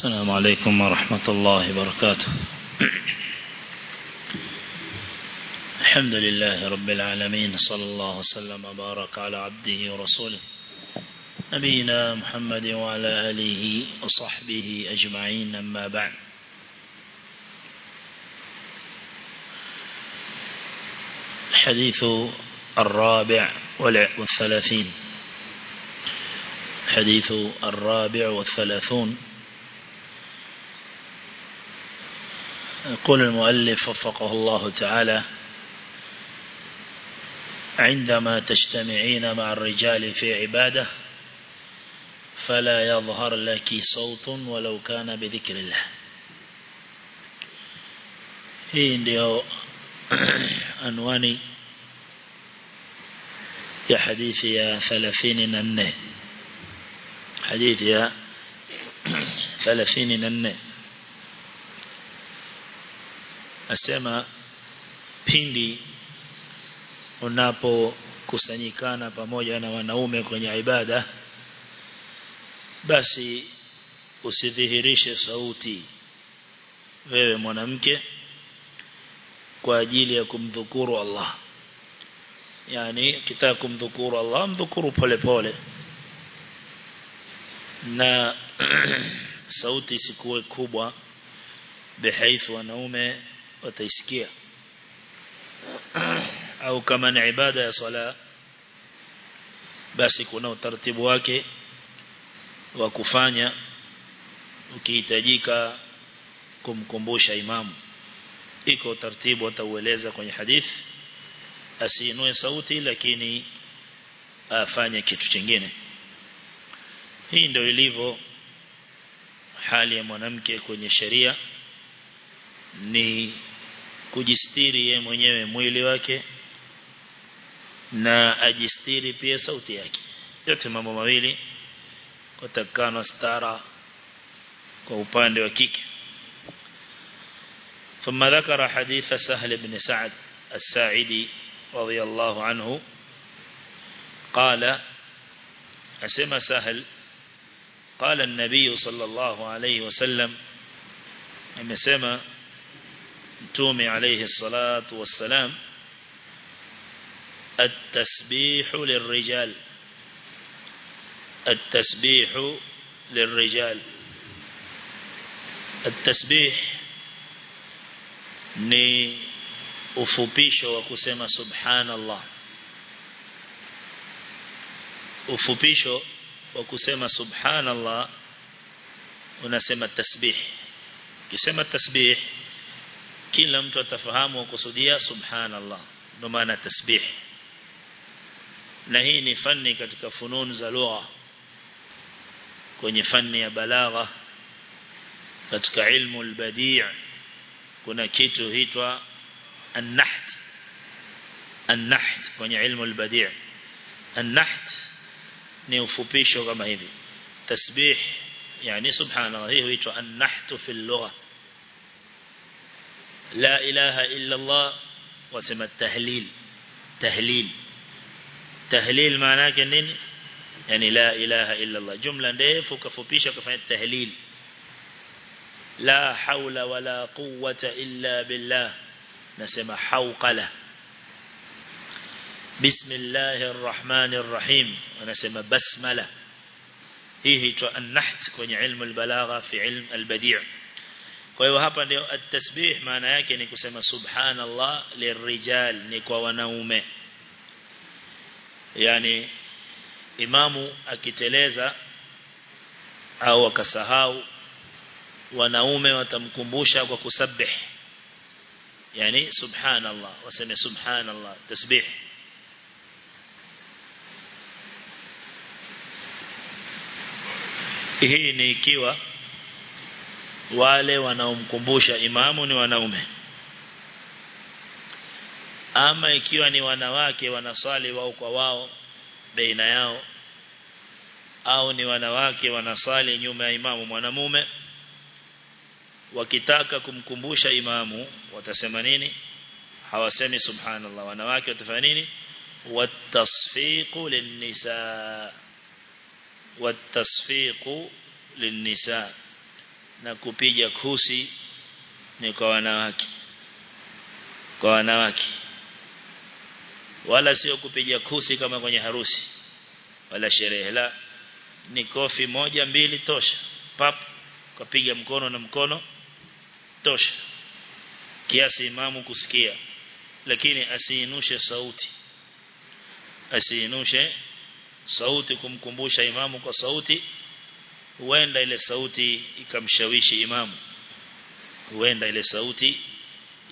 السلام عليكم ورحمة الله وبركاته. الحمد لله رب العالمين صلى الله وسلم وبارك على عبده ورسوله. نبينا محمد وعلى آله وصحبه أجمعين أما بعد. الحديث الرابع والثلاثين. الحديث الرابع والثلاثون. يقول المؤلف وفقه الله تعالى عندما تجتمعين مع الرجال في عبادة فلا يظهر لك صوت ولو كان بذكر الله. Hii ndio anwani ya hadithi ya 34 hadithi ya 34 asema pindi unapokusanyikana pamoja na wanaume kwenye ibada basi usidhihirishe sauti. Wewe mwanamke kwa ajili ya kumdhukuru Allah. Yani kitaka kumdhukuru Allah mdhukuru pole pole. Na sauti isikuwe kubwa bihaithu wanaume wataisikia. Au kama ni ibada ya sala basi kuna utaratibu wake wa kufanya ukihitajika kumkumbusha imamu. Iko utaratibu ataueleza kwenye hadithi asiinue sauti lakini afanye kitu kingine hii ndio ilivyo hali ya mwanamke kwenye sheria. Ni kujistiri ye mwenyewe mwili wake na ajistiri pia sauti yake yote mambo mawili kwa takano stara kwa upande wa kike ثم ذكر حديث سهل بن سعد الساعدي رضي الله عنه قال أسمى سهل قال النبي صلى الله عليه وسلم أمسمى تومي عليه الصلاة والسلام التسبيح للرجال التسبيح للرجال التسبيح ني أفوبيش وكسما سبحان الله أفوبيش وكسما سبحان الله ونسمى التسبيح كسمى التسبيح kila mtu atafahamu kusudia subhanallah ndio maana tasbih na hii ni fani katika fununu za lugha kwenye fani ya balagha katika ilmu albadi' kuna kitu huitwa an-naht an-naht kwenye ilmu al-badi' an-naht ni ufupisho kama hivi tasbih yani subhanallah hii huitwa an-naht fi al-lugha la ilaha illa Allah wasema tahlil tahlil tahlil maana yake nini yani la ilaha illa Allah jumla ndefu kafupisha kufanya tahlil لا حول ولا قوة إلا بالله نسمى حوقلة بسم الله الرحمن الرحيم ونسمى بسملة هي النحت kwenye علم البلاغة في علم البديع Kwa hiyo hapa ndio at-tasbih maana yake ni kusema subhanallah lirijal ni kwa wanaume. Yani imamu akiteleza au akasahau wanaume watamkumbusha kwa kusabih yani subhanallah waseme subhanallah tasbih. Hii ni ikiwa wale wanaomkumbusha imamu ni wanaume. Ama ikiwa ni wanawake wanaswali wao kwa wao baina yao. Au ni wanawake wanaswali nyuma ya imamu mwanamume. Wakitaka kumkumbusha imamu watasema nini? Hawasemi subhanallah. Wanawake watafanya nini? Watasfiqu linnisa watasfiqu linnisa na kupiga kusi ni kwa wanawake. Kwa wanawake. Wala sio kupiga kusi kama kwenye harusi. Wala sherehe. La ni kofi moja mbili tosha. Pap kapiga mkono na mkono tosha. Kiasi imamu kusikia. Lakini asiinushe sauti. Asiinushe sauti kumkumbusha imamu kwa sauti huenda ile sauti ikamshawishi imamu. Huenda ile sauti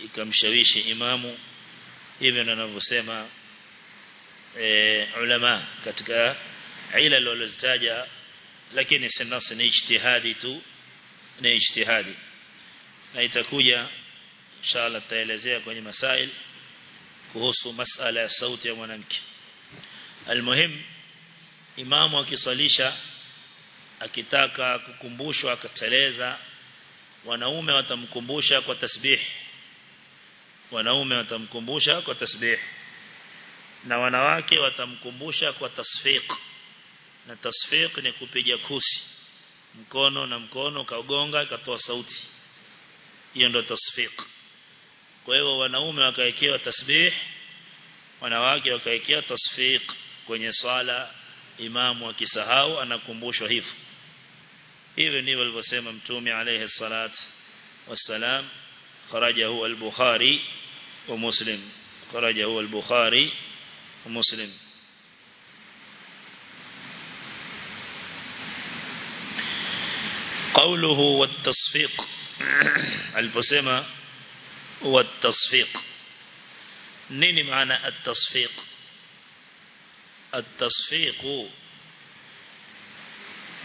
ikamshawishi imamu. Hivyo ninavyosema e, ulama katika ila lolozitaja lakini sinasi ni ijtihadi tu ni ijtihadi. Na itakuja inshallah tutaelezea kwenye masail kuhusu masala ya sauti ya mwanamke. Almuhim imamu akisalisha akitaka kukumbushwa akateleza. Wanaume watamkumbusha kwa tasbih. Wanaume watamkumbusha kwa tasbih. Na wanawake watamkumbusha kwa tasfiq. Na tasfiq ni kupiga kusi. Mkono na mkono kaugonga ikatoa sauti. Hiyo ndio tasfiq. Kwa hiyo wanaume wakaekewa tasbih wanawake wakaekewa tasfiq. Kwenye swala imamu akisahau anakumbushwa hivyo hivyo ndivyo alivyosema mtume alayhi salat wassalam kharajahu al-bukhari wa muslim kharajahu al-bukhari wa muslim قوله والتصفيق البسمة هو التصفيق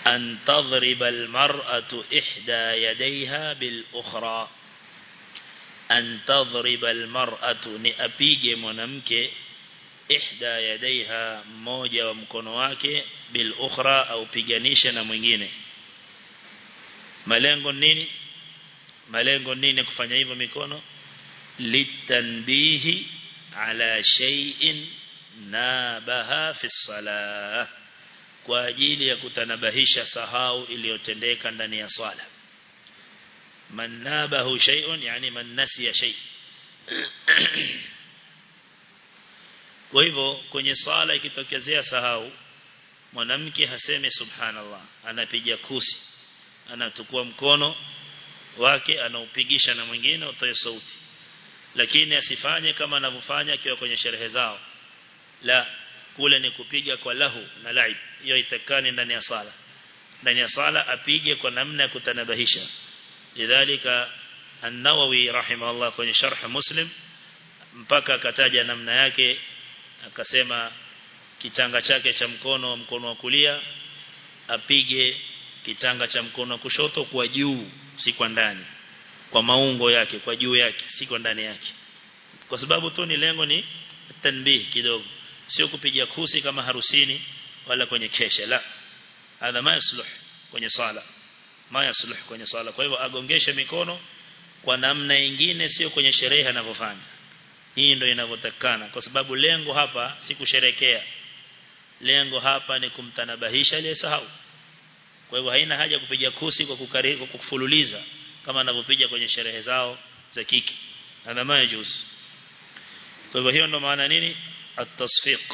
an tadhriba almar'atu ihda yadayha bil ukhra an tadhriba almar'atu ni apige mwanamke ihda yadayha mmoja wa mkono wake bil ukhra au piganisha na mwingine malengo nini malengo nini kufanya hivyo mikono litanbihi ala shay'in nabaha fi salah kwa ajili ya kutanabahisha sahau iliyotendeka ndani ya swala. Man nabahu shay'un yani man nasiya shay. Kwa hivyo kwenye swala ikitokezea sahau mwanamke haseme subhanallah anapiga kusi anatukua mkono wake anaupigisha na mwingine utoe sauti. Lakini asifanye kama anavyofanya akiwa kwenye sherehe zao. La kule ni kupiga kwa lahu na laib hiyo itakani ndani ya sala ndani ya sala apige kwa namna ya kutanabahisha. Lidhalika an-Nawawi rahimahullah kwenye sharh Muslim mpaka akataja namna yake akasema kitanga chake cha mkono wa mkono wa kulia apige kitanga cha mkono wa kushoto kwa juu si kwa ndani. Kwa maungo yake kwa juu yake si kwa ndani yake. Kwa sababu tu ni lengo ni tanbih kidogo. Sio kupiga kusi kama harusini wala kwenye kesha la. Hadha masluh kwenye sala ma yasluh kwenye sala kwa hivyo agongeshe mikono kwa namna nyingine sio kwenye sherehe anavyofanya. Hii ndio inavyotakana kwa sababu lengo hapa si kusherekea. Lengo hapa ni kumtanabahisha aliyesahau. Kwa hivyo haina haja kupiga kusi kwa kukariko kufululiza kama anavyopiga kwenye sherehe zao za kiki hadha ma juz kwa hivyo hiyo ndio maana nini? At-tasfiq.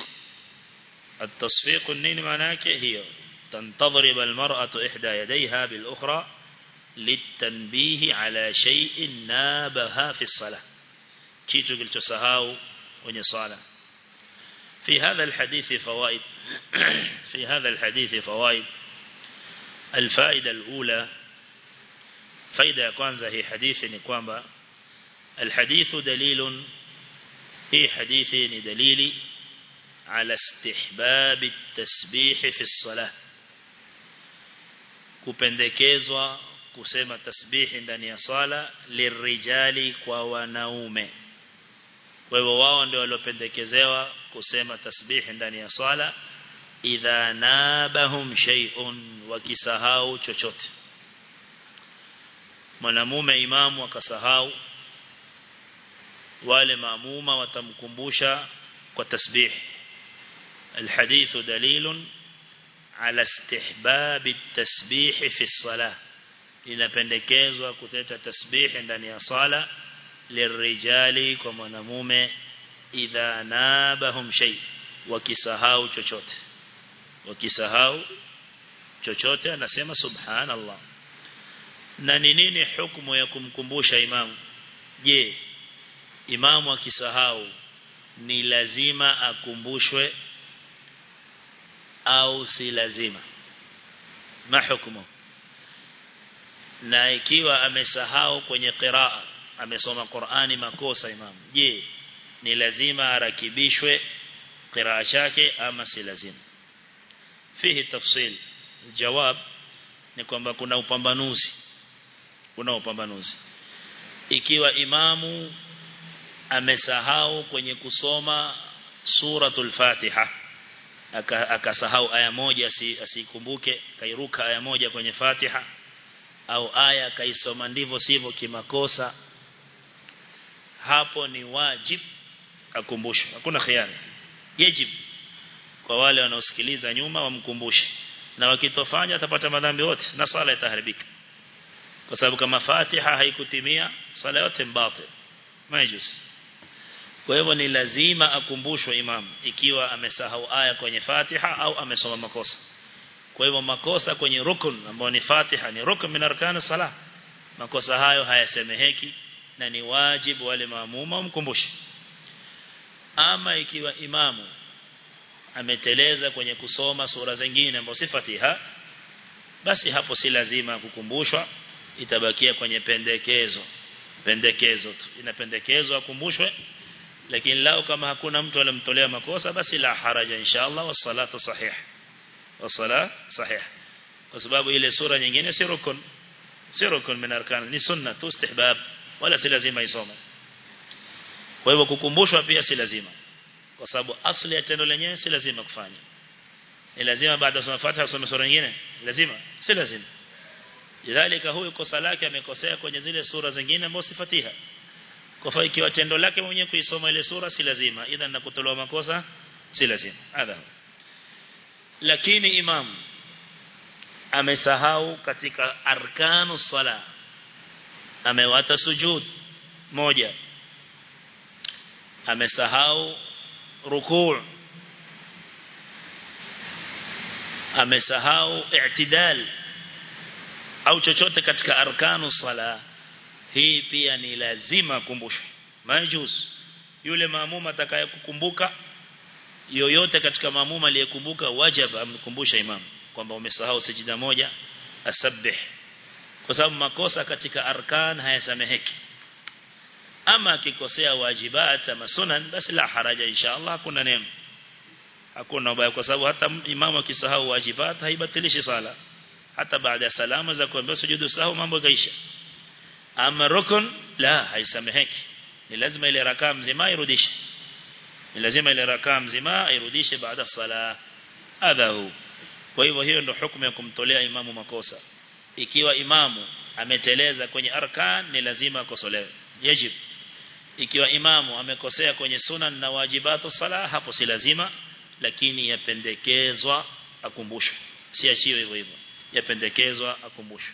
التصفيق النين معناك هي تنتضرب المرأة إحدى يديها بالأخرى للتنبيه على شيء نابها في الصلاة. كيتو قلت سهاو ونصالة في هذا الحديث فوائد في هذا الحديث فوائد. الفائدة الأولى فائدة كwanza هي حديث نكوانبا. الحديث دليل hadithi ni dalili ala istihbab at-tasbih fi as-salah kupendekezwa kusema tasbihi ndani ya sala lirijali kwa wanaume. Kwa hivyo wao ndio waliopendekezewa kusema tasbihi ndani ya sala idha nabahum shay'un wakisahau chochote. Mwanamume imamu akasahau wale maamuma watamkumbusha kwa tasbih الحديث دليل على استحباب التسبيح في الصلاة inapendekezwa kuleta tasbih ndani ya sala lirijali kwa mwanamume idha nabahum shay wakisahau chochote wakisahau chochote anasema subhanallah na ni nini hukumu ya kumkumbusha imamu je imamu akisahau ni lazima akumbushwe au si lazima. Ma hukumu? Na ikiwa amesahau kwenye qiraa amesoma Qur'ani makosa imam je ni lazima arakibishwe qiraa yake ama si lazima? Fihi tafsil. Jawab ni kwamba kuna upambanuzi. Kuna upambanuzi. Ikiwa imamu amesahau kwenye kusoma suratul Fatiha akasahau aka aya moja asikumbuke kairuka aya moja kwenye Fatiha au aya kaisoma ndivyo sivyo kimakosa. Hapo ni wajib akumbushwe hakuna khiari. Yajib kwa wale wanaosikiliza nyuma wamkumbushe na wakitofanya atapata madhambi yote na sala itaharibika. Kwa sababu kama Fatiha haikutimia sala yote mbatil majus kwa hivyo ni lazima akumbushwe imam ikiwa amesahau aya kwenye Fatiha au amesoma makosa. Kwa hivyo makosa kwenye rukun ambao ni Fatiha ni rukun min arkan salah makosa hayo hayasemeheki na ni wajibu wale maamuma umkumbushe ama ikiwa imamu ameteleza kwenye kusoma sura zingine ambazo si Fatiha basi hapo si lazima kukumbushwa itabakia kwenye pendekezo. Pendekezo tu. Inapendekezwa akumbushwe lakini lao kama hakuna mtu alimtolea makosa basi la haraja inshallah wassalatu sahih. Wasala sahih. Kwa sababu ile sura nyingine si rukun. Si rukun min arkan ni sunna tu istihbab. Wala si lazima isome. Kwa hivyo kukumbushwa pia si lazima. Kwa sababu asli ya tendo lenyewe si lazima kufanya. Ni lazima baada ya Fatiha usome sura nyingine? Lazima. Si lazima. Lidhalika huyu kosa lake amekosea kwenye zile sura zingine ambazo si Fatiha kwa sababu ikiwa tendo lake mwenyewe kuisoma ile sura si lazima. Idha na kutolewa makosa si lazima. Adha lakini imam amesahau katika arkanu sala amewata sujud. Moja. Amesahau rukuu. Amesahau i'tidal. Au chochote katika arkanu sala hii pia ni lazima kumbushwe. Majus yule maamuma atakayekukumbuka yoyote katika maamuma aliyekumbuka wajib amkumbusha imam kwamba umesahau sijida moja asabbih kwa sababu makosa katika arkan hayasameheki. Ama akikosea wajibat ama sunan basi la haraja inshallah hakuna neno hakuna ubaya kwa sababu hata imam akisahau wajibat haibatilishi sala. Hata baada ya salama za kuambia sujudu sahau mambo kaisha ama rukun? La haisameheki. Ni lazima ile rakaa mzima irudishe. Ni lazima ile rakaa mzima irudishe baada sala. Adhahu kwa hivyo hiyo ndio hukumu ya kumtolea imamu makosa. Ikiwa imamu ameteleza kwenye arkan ni lazima akosolewe. Yajib. Ikiwa imamu amekosea kwenye sunan na wajibatu sala hapo si lazima lakini yapendekezwa akumbushwe. Si achiwe hivyo hivyo. Yapendekezwa akumbushwe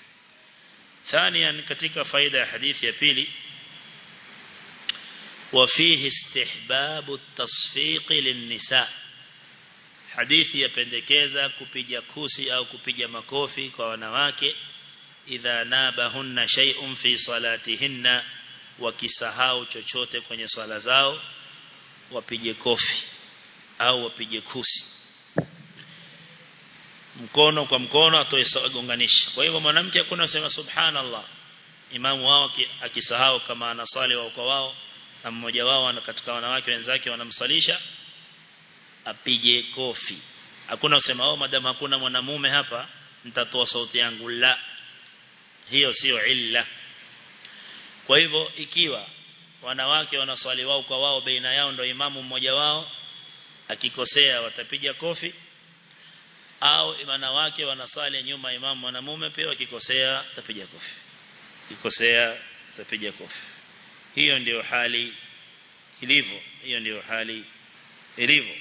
ثانيا katika faida ya hadithi ya pili وفيه استحباب التصفيق للنساء hadithi yapendekeza kupiga kusi au kupiga makofi kwa wanawake idha nabahunna shay'un fi salatihinna wakisahau chochote kwenye swala zao wapige kofi au wapige kusi mkono kwa mkono atoe gonganisha kwa hivyo mwanamke hakuna sema subhanallah. Imamu wao akisahau kama anaswali wao kwa wao na mmoja wao katika wanawake wenzake wanamsalisha apige kofi. Hakuna usema oh madam hakuna mwanamume hapa nitatoa sauti yangu. La. Hiyo sio illa. Kwa hivyo ikiwa wanawake wanaswali wao kwa wao baina yao ndio imamu mmoja wao akikosea watapiga kofi au wanawake wanaswali nyuma imamu mwanamume pia wakikosea tapiga kofi kikosea tapiga kofi hiyo ndio hali ilivyo hiyo ndio hali ilivyo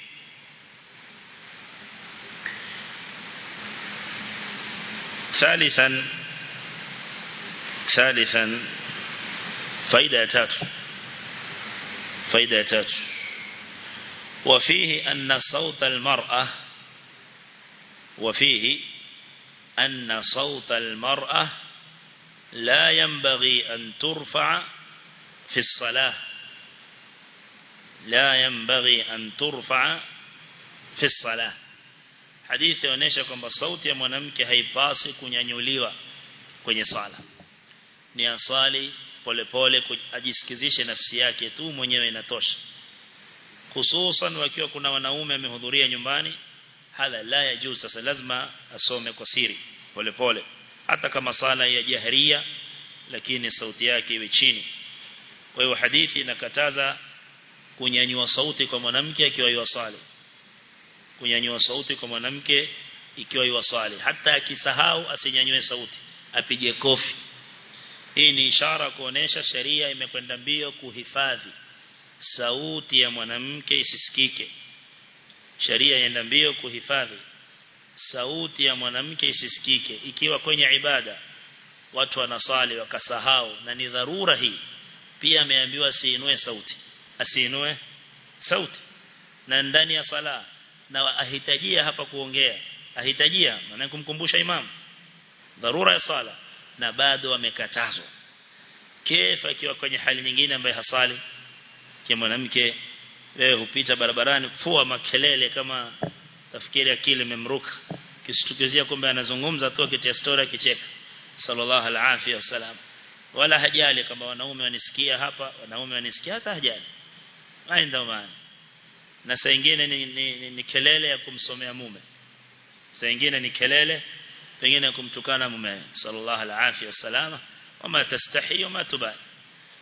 ثالثا ثالثا فائدة تاتو فائدة تاتو وفيه أن صوت المرأة وفيه أن صوت المرأة لا ينبغي أن ترفع في الصلاة. لا ينبغي أن ترفع في الصلاة. حديث ونشكم بصوت يمنمك هاي باسي كن ينوليو كن يصالة نيانصالي pole pole kujisikizishe nafsi yake tu mwenyewe inatosha. hususan wakiwa kuna wanaume amehudhuria nyumbani hala la yajuz sasa lazima asome kwa siri polepole hata kama sala ya jahria lakini sauti yake iwe chini. Kwa hiyo hadithi inakataza kunyanyua sauti kwa mwanamke akiwa yuwasali kunyanyua sauti kwa mwanamke ikiwa yuwasali hata akisahau asinyanyue sauti apige kofi. Hii ni ishara kuonesha sheria imekwenda mbio kuhifadhi sauti ya mwanamke isisikike sheria yenda mbio kuhifadhi. Sauti ya mwanamke isisikike ikiwa kwenye ibada watu wanasali wakasahau na ni dharura hii. Pia ameambiwa asiinue sauti. Asiinue sauti. Na ndani ya sala na ahitajia hapa kuongea ahitajia maana kumkumbusha imam dharura ya sala na bado amekatazwa. Kefa ikiwa kwenye hali nyingine ambayo hasali kwa mwanamke wewe hupita barabarani fua makelele kama tafikiri akili imemruka. Kisitukezia kwamba anazungumza tu akitia story akicheka. Sallallahu alaihi wasallam. Wala hajali kama wanaume wanisikia hapa wanaume wanisikia hata hajali. Ndio maana. Na saa nyingine ni, ni, ni, ni kelele ya kumsomea mume. Saa nyingine ni kelele pengine kumtukana mume. Sallallahu alaihi wasallam. Wama tastahi wama tubai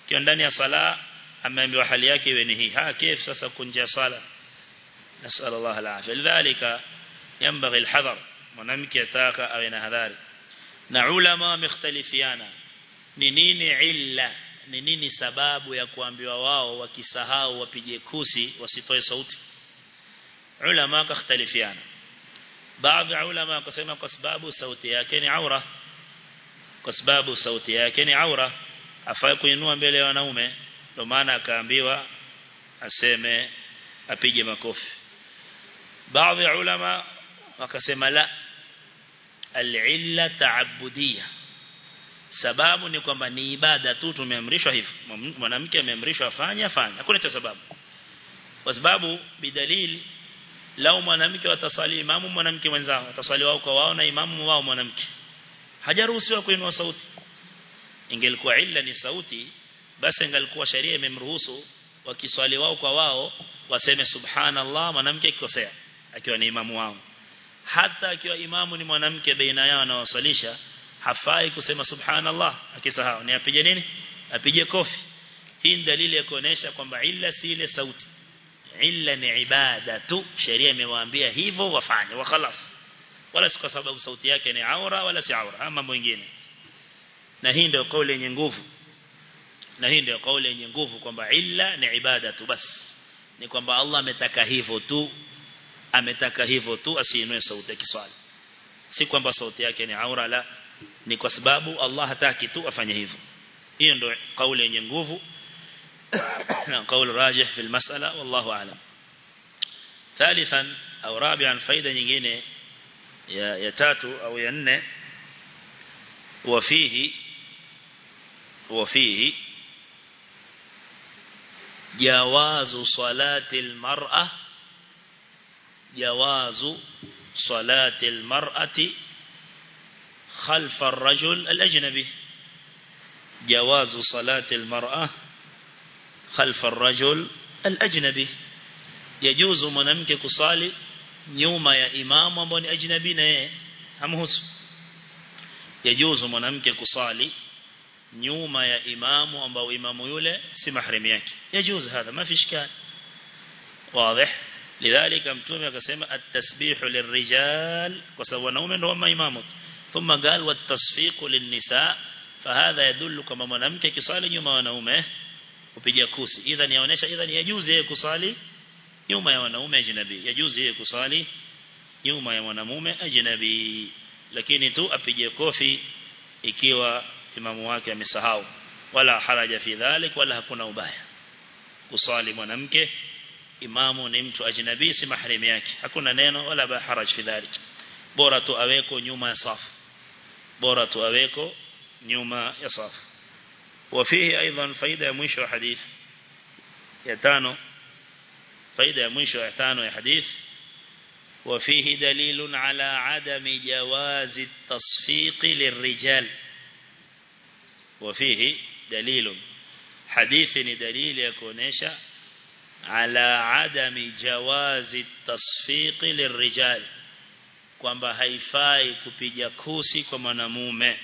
kio ndani ya sala ameambiwa hali yake iwe ni hii ha kif sasa kunja sala nasal Allah alafia lidhalika ينبغي الحذر mwanamke ataka awe na hadhari na ulama wamekhtalifiana ni nini illa ni nini sababu ya kuambiwa wao wakisahau wapige kusi wasitoe sauti ulama wakhtalifiana baadhi ya ulama wakasema kwa sababu sauti yake ni aura kwa sababu sauti yake ni aura afai kuinua mbele ya wanaume ndio maana akaambiwa aseme apige makofi. Baadhi ya ulama wakasema la al-illa ta'abbudiyya sababu ni kwamba ni ibada tu tumeamrishwa hivyo. Mwanamke ameamrishwa afanye afanye. Hakuna cha sababu. Kwa sababu bidalili lao mwanamke watasali imamu mwanamke mwenzao watasali wao kwa wao na imamu wao mwanamke. Hajaruhusiwa kuinua sauti. Ingelikuwa illa ni sauti basi ingalikuwa sheria imemruhusu wakiswali wao kwa wao waseme subhanallah mwanamke akikosea akiwa ni imamu wao. Hata akiwa imamu ni mwanamke baina yao anawasalisha hafai kusema subhanallah akisahau. Ni apige nini? Apige kofi. Hii ni dalili ya kuonesha kwamba illa si ile sauti. Illa ni ibada tu. Sheria imewaambia hivyo wafanye wa khalas. Wala si kwa sababu sauti yake ni aura wala si aura ama mwingine. Na hii ndio kauli yenye nguvu na hii ndio kauli yenye nguvu kwamba illa ni ibada tu bas ni kwamba Allah ametaka hivyo tu ametaka hivyo tu asiinue sauti ya kiswali si kwamba sauti yake ni aura la ni kwa sababu Allah hataki tu afanye hivyo hiyo ndio kauli yenye nguvu na kauli rajih fi almas'ala wallahu a'lam ثالثا au rabi'an faida nyingine ya ya tatu au ya nne وفيه وفيه جواز صلاة المرأة جواز صلاة المرأة خلف الرجل الأجنبي. جواز صلاة المرأة خلف الرجل الأجنبي. يجوز منامك كصالي نيوم يا إمام ومن أجنبي نه هم يجوز منامك كصالي nyuma ya imamu ambao imamu yule si mahrim yake yajuzu hadha ma fi ishkal واضح لذلك mtume akasema at-tasbihu lirrijal kwa sababu wanaume ndio wa imamu thumma قال والتصفيق للنساء فهذا يدل kama mwanamke kisali nyuma wanaume kupiga kusi idhan yaonesha idhan yajuzu yeye kusali nyuma ya wanaume ajnabi yajuzu yeye kusali nyuma ya mwanamume ajnabi lakini tu apige kofi ikiwa imamu wake amesahau wala haraja fi dhalik wala hakuna ubaya kusali mwanamke imamu ni mtu ajnabi si mahrim yake hakuna neno wala ba haraj fi dhalik bora tu aweko nyuma ya safu bora tu aweko nyuma ya safu وفيه أيضا فايدة مشو حديث يتانو فايدة مشو يتانو يا حديث وفيه دليل على عدم جواز التصفيق للرجال وفيه دليل حديث دليل يكونيش على عدم جواز التصفيق للرجال kwamba haifai kupiga kusi kwa mwanamume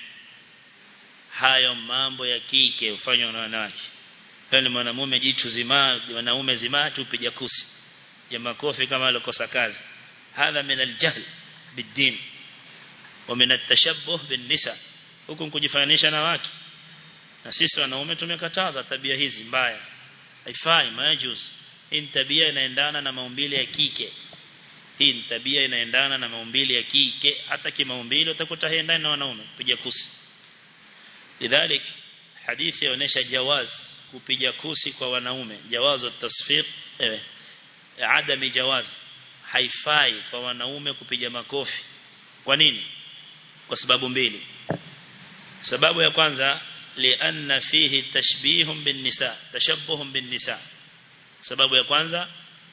hayo mambo ya kike hufanywa na wanawake yani mwanamume jitu zima wanaume zima tupiga kusi ya makofi kama alikosa kazi hadha min aljahl bidin wa min atashabbuh bin nisa huku kujifananisha na wake na sisi wanaume tumekataza tabia hizi mbaya. Haifai majus. Hii tabia inaendana na maumbile ya kike. Hii ni tabia inaendana na maumbile ya kike. Hata kimaumbile utakuta haendani na wanaume kupiga kusi. Lidhalik hadithi inaonyesha jawaz kupiga kusi kwa wanaume. Jawazu tasfiq eh adami jawaz. Haifai kwa wanaume kupiga makofi. Kwa nini? Kwa sababu mbili. Sababu ya kwanza tashbihum bin nisa tashabbuhum bin nisa sababu ya kwanza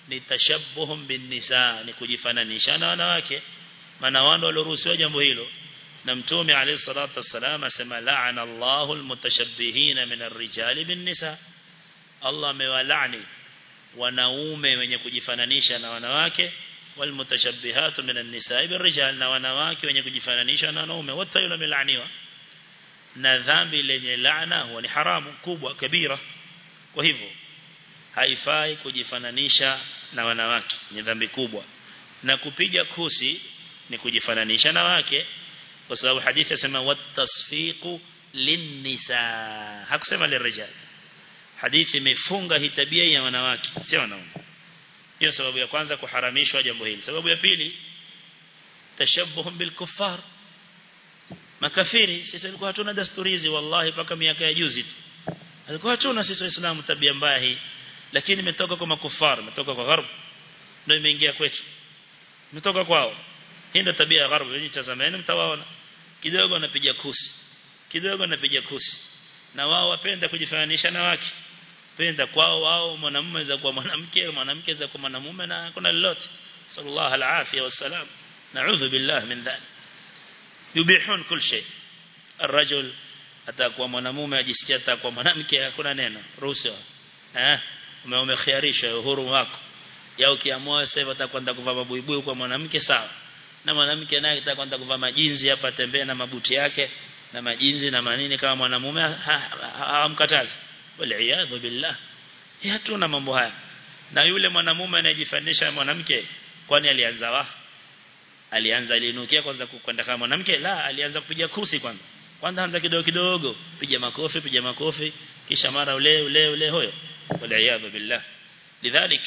ni tashabbuhum bin nisa ni kujifananisha na wanawake maana wao walioruhusiwa jambo hilo na mtume alayhi salatu wasalam asema la'ana Allahu almutashabbihina min ar-rijali bin nisa Allah amewalaani wanaume wenye kujifananisha na wanawake walmutashabbihatu min an-nisaa bir-rijal na wanawake wenye kujifananisha na wanaume wote yule amelaaniwa na dhambi lenye laana huwa ni haramu kubwa kabira. Kwa hivyo haifai kujifananisha na wanawake ni dhambi kubwa. Na kupiga kusi ni kujifananisha na wake kwa sababu hadithi yasema watasfiqu linnisa. Hakusema lirijal hadithi imefunga hii tabia ya wanawake sio wanaume. Hiyo sababu ya kwanza kuharamishwa jambo hili. Sababu ya pili tashabbuhum bil kuffar makafiri sisi tulikuwa hatuna dasturi hizi wallahi paka miaka ya juzi tu. Alikuwa hatuna sisi waislamu tabia mbaya hii. Lakini imetoka kwa makufar imetoka kwa gharb ndio imeingia kwetu. Imetoka kwao. Hii ndio tabia ya gharb wenyewe tazameni mtawaona. Kidogo wanapiga kusi. Kidogo wanapiga kusi. Na wao wapenda kujifananisha na wake. Penda kwao wao mwanamume za kwa mwanamke mwanamke za kwa mwanamume na kuna lolote. Sallallahu alaihi wasallam na'udhu billah min dhalik yubihun kul shay. Arrajul atakuwa mwanamume ajisikia atakuwa mwanamke hakuna neno. Ruhusa eh umeumekhiarisha uhuru wako. Ya ukiamua sasa hivi atakwenda kuvaa mabuibui kwa mwanamke sawa. Na mwanamke naye atakwenda kuvaa majinzi hapa tembea na mabuti yake na majinzi na manini kama mwanamume hamkatazi. Wal iyadhu billah. Hatuna mambo haya. Na yule mwanamume anayejifanisha mwanamke kwani alianza wapi? Alianza alinukia kwanza kwenda kama mwanamke? La alianza kupiga kusi kwanza. Kwanza anza kidogo kidogo piga makofi piga makofi kisha mara ule ule ule hoyo. Waliaadha billah. Lidhalik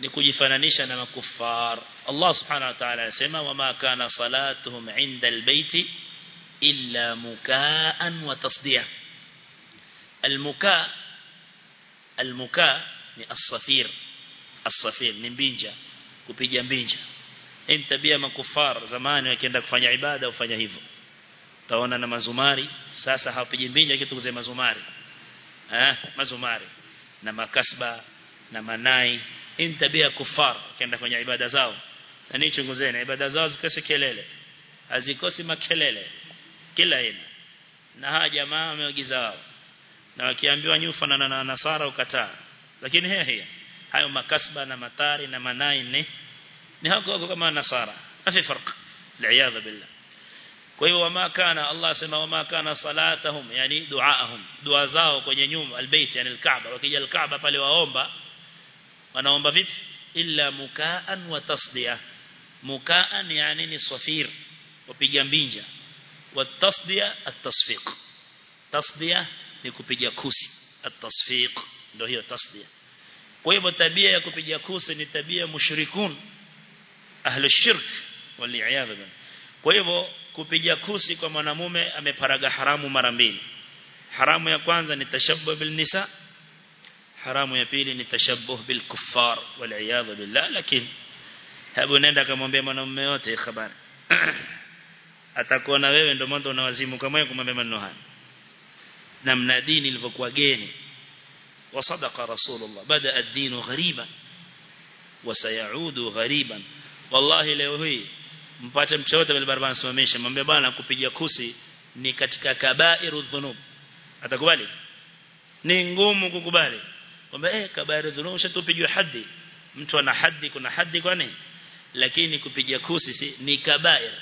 ni kujifananisha na makufar. Allah subhanahu wa ta'ala anasema wama kana salatuhum 'inda albayti illa mukaan wa tasdiya almuka almuka ni as-safir. As-safir ni mbinja kupiga mbinja hii tabia makufar. Zamani wakienda kufanya ibada ufanya hivyo. Taona na mazumari. Sasa hawapigi mbinja kitu kuzema mazumari. Eh mazumari. Na makasba na manai. Hii tabia kufar wakienda kwenye ibada zao. Na ni chunguzeni ibada zao zikose kelele. Hazikosi makelele. Kila aina. Na hawa jamaa wameagiza wao. Na wakiambiwa nyufa na, na nasara ukataa lakini hea hea hayo makasba na matari na manai ni نهاكوا كما نصارى. ما في فرق. العياذ بالله. كوي وما كان الله سما وما كان صلاتهم يعني دعاءهم. دعاء زاو كنيوم البيت يعني الكعبة. وكيجا الكعبة فلو أومبا وأنا أومبا فيف إلا مكاء وتصدية. مكاء يعني صفير وبيجا مبينجا والتصدية التصفيق. تصدية لكبيجا كوسي التصفيق. ده هي التصدية كوي تبيع كبيجا كوسي نتبيع مشركون. Ahlu shirk wal kwa hivyo kupiga kusi kwa mwanamume ameparaga haramu mara mbili haramu ya kwanza ni tashabbuh bil nisa haramu ya pili ni tashabbuh bil kuffar wal iyad billah lakini hebu nenda kamwambia mwanamume yote habari atakuona wewe ndio mwanzo unawazimu kama kumwambia maneno haya namna dini ilivyokuwa geni رسول الله بدأ الدين غريبا وسيعود غريبا wallahi leo hii mpate mcha wote mbele barabara simamisha mwambie bwana kupiga kusi ni katika kabairu dhunub. Atakubali? Ni ngumu kukubali. Kwamba eh kabairu dhunub shatupigwa haddi. Mtu ana haddi kuna haddi kwani lakini kupiga kusi si, ni kabair.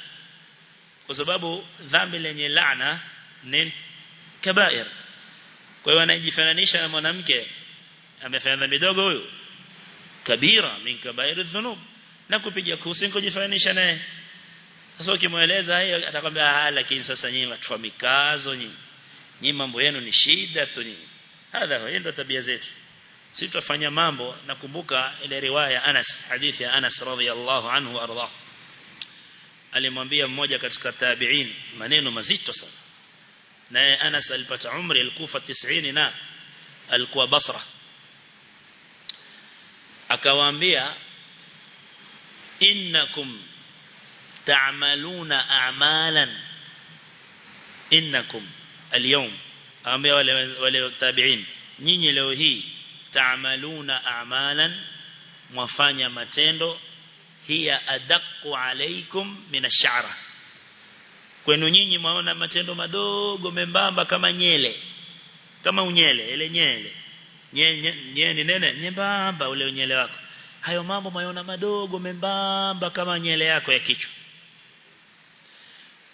Kwa sababu dhambi lenye laana ni kabair. Kwa hiyo anajifananisha na mwanamke amefanya dhambi dogo huyu. Kabira min kabairu dhunub na kupiga kusi kujifananisha naye. Sasa ukimueleza hiyo atakwambia ah lakini sasa nyinyi watu wa mikazo nyinyi. Nyinyi mambo yenu ni shida tu nyinyi. Hadha hiyo ndio tabia zetu. Sisi tutafanya mambo nakumbuka ile riwaya Anas hadithi ya Anas radhiyallahu anhu arda alimwambia mmoja katika tabi'in maneno mazito sana. Naye Anas alipata umri alikufa 90 na alikuwa Basra. Akawaambia innakum ta'maluna a'malan. Innakum al-yawm. Ambao wale wale tabi'in nyinyi leo hii ta'maluna a'malan mwafanya matendo. Hiya adaqqu alaykum min ash-sha'ra. Kwenu nyinyi mwaona matendo madogo membamba kama nyele. Kama unyele ile nyele. Nyenye nyenye nene? Nyembamba ule unyele wako hayo mambo mayona madogo membamba kama nyele yako ya kichwa.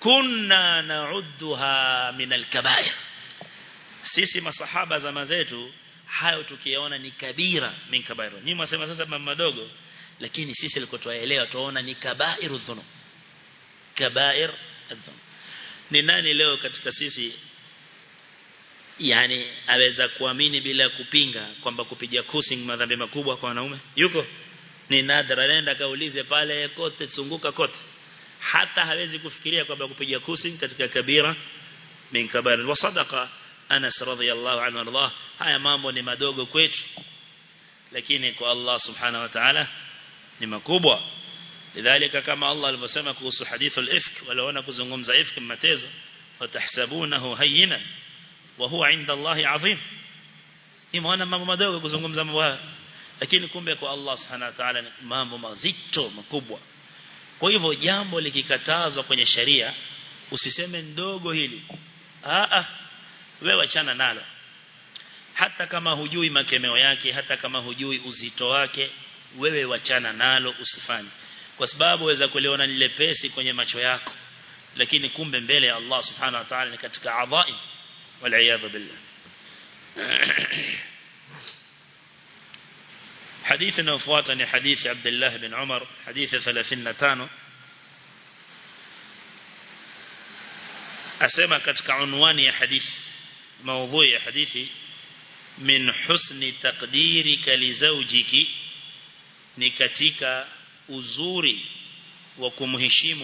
Kunna na'udduha min alkabair sisi masahaba zama zetu hayo tukiona ni kabira min kabair. Nyinyi mwasema sasa mambo madogo lakini sisi likotoaelewa tuona ni kabairu dhunub kabair adhunub ni nani leo katika sisi yani aweza kuamini bila kupinga kwamba kupiga kusi madhambi makubwa kwa wanaume? Yuko? Ni nadra. Nenda kaulize pale kote zunguka kote. Hata hawezi kufikiria kwamba kupiga kusi katika kabira min kabair wa sadaqa Anas radhiyallahu anhu Allah haya mambo ni madogo kwetu lakini kwa Allah subhanahu wa ta'ala ni makubwa. Lidhalika kama Allah alivyosema kuhusu hadithu al-ifk walaona kuzungumza ifk matezo watahsabunahu hayyinan wa huwa inda Allah azim. Imeona mambo madogo kuzungumza mambo haya lakini kumbe kwa Allah subhanahu wa ta'ala ni mambo mazito makubwa. Kwa hivyo jambo likikatazwa kwenye sharia usiseme ndogo hili. A a wewe achana nalo. Hata kama hujui makemeo yake hata kama hujui uzito wake wewe wachana nalo usifanye. Kwa sababu waweza kuliona ni lepesi kwenye macho yako. Lakini kumbe mbele ya Allah subhanahu wa ta'ala ni katika adhaim wal billah حديث نوفواتني حديث عبد الله بن عمر حديث ثلاثين تانو أسمى كتك عنواني حديث موضوع حديثي من حسن تقديرك لزوجك ni katika uzuri wa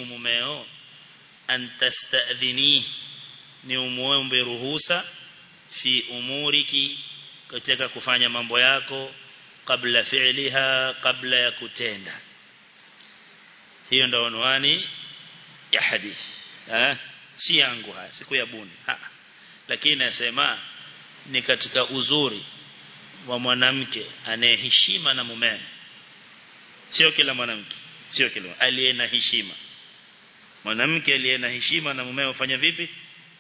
mumeo antastadhini ni umuombe ruhusa fi umuriki katika kufanya mambo yako kabla fi'liha kabla ya kutenda. Hiyo ndio unwani ya hadithi. Eh si yangu haya siku ya buni ha. lakini nasema ni katika uzuri wa mwanamke anayeheshima na mumewe sio kila mwanamke sio kila aliye na heshima. Mwanamke aliye na heshima na mumewe ufanya vipi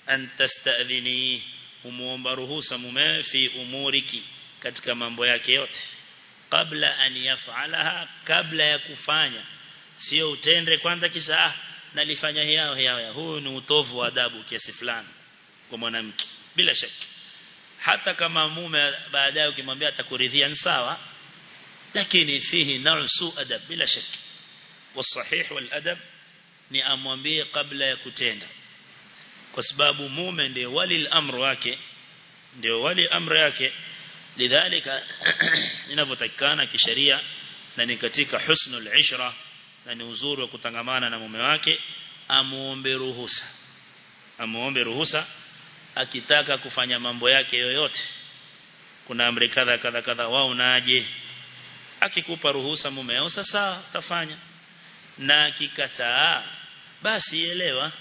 antastadhini umuomba ruhusa mumewe fi umuriki katika mambo yake yote kabla an yafalaha kabla ya kufanya sio utende kwanza kisha ah nalifanya hiyo hiyo huu ni utovu wa adabu kiasi fulani kwa mwanamke bila shaka hata kama mume baadaye ukimwambia atakuridhia ni sawa lakini fihi narsu adab bila shaka والصحيح والادب ni amwambie kabla ya kutenda kwa sababu mume ndiye wali amri wake ndio wali amri yake. Lidhalika inavyotakikana kisheria na ni katika husnul ishra na ni uzuri wa kutangamana na mume wake amuombe ruhusa. Amuombe ruhusa akitaka kufanya mambo yake yoyote. Kuna amri kadha kadha kadha wao naje akikupa ruhusa mumeo sasa tafanya na akikataa basi elewa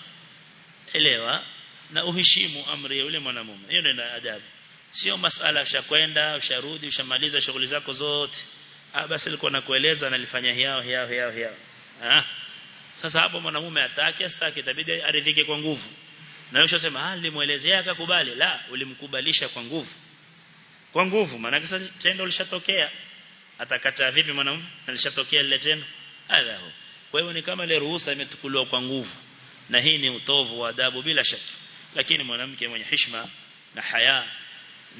elewa na uheshimu amri ya yule mwanamume. Hiyo ndio adabu sio masala ushakwenda usharudi ushamaliza shughuli zako zote. Ah basi alikuwa nakueleza nalifanya hiao hiao hiao hiao. Ah sasa hapo mwanamume atake asitake itabidi aridhike kwa nguvu. Na yeye ushasema ah nilimuelezea akakubali. La ulimkubalisha kwa nguvu. Kwa nguvu maana kisa tendo lishatokea. Atakataa vipi mwanamume? Lishatokea lile tendo? Adhabu kwa hiyo ni kama ile ruhusa imetukuliwa kwa nguvu na hii ni utovu wa adabu bila shaka. Lakini mwanamke mwenye heshima na haya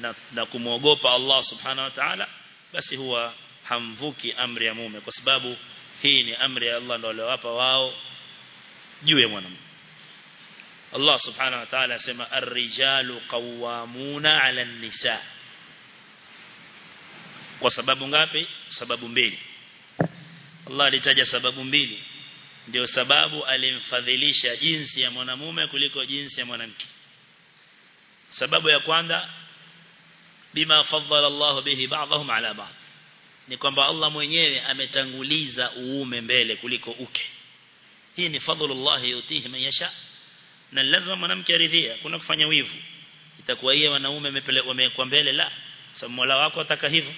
na, na kumwogopa Allah subhanahu wa ta'ala basi huwa hamvuki amri ya mume. Kwa sababu hii ni amri ya Allah ndio aliowapa wao juu ya mwanamke. Allah subhanahu wa ta'ala asema ar-rijalu qawwamuna 'ala an-nisa. Kwa sababu ngapi? Sababu mbili. Allah alitaja sababu mbili ndio sababu alimfadhilisha jinsi ya mwanamume kuliko jinsi ya mwanamke. Sababu ya kwanza bima faddala Allah bihi ba'dahum ala ba'd. Ni kwamba Allah mwenyewe ametanguliza uume mbele kuliko uke. Hii ni fadlullah yutihi man yasha. Na lazima mwanamke aridhia kuna kufanya wivu. Itakuwa yeye wanaume wamekuwa mbele la. Sababu Mola wako ataka hivyo.